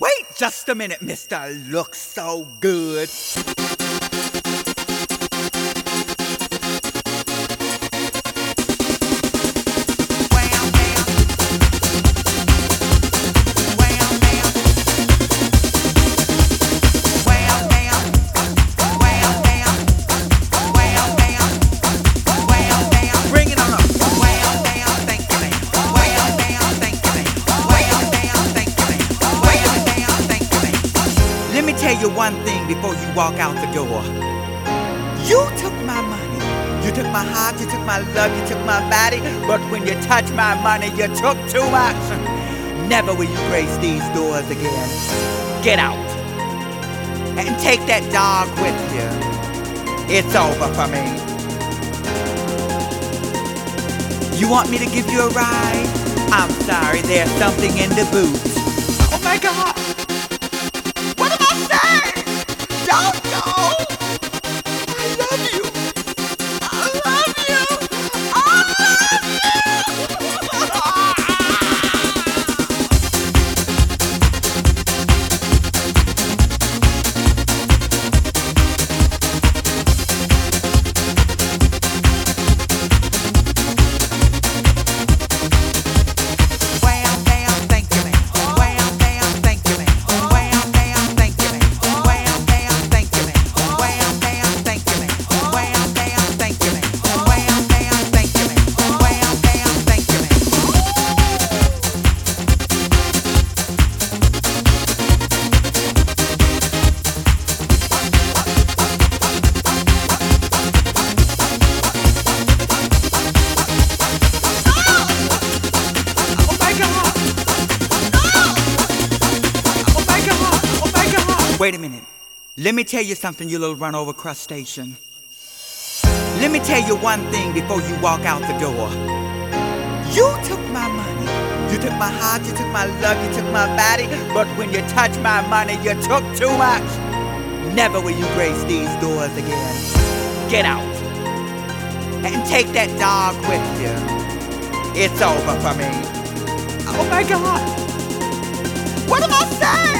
Wait just a minute, mister. Looks so good. You one thing before you walk out the door. You took my money. You took my heart, you took my love, you took my body. But when you touch my money, you took too much. Never will you grace these doors again. Get out. And take that dog with you. It's over for me. You want me to give you a ride? I'm sorry, there's something in the boot. Oh my god! Wait a minute. Let me tell you something, you little run over crustacean. Let me tell you one thing before you walk out the door. You took my money. You took my heart, you took my love, you took my body. But when you touch my money, you took too much. Never will you grace these doors again. Get out. And take that dog with you. It's over for me. Oh my god! What am I saying?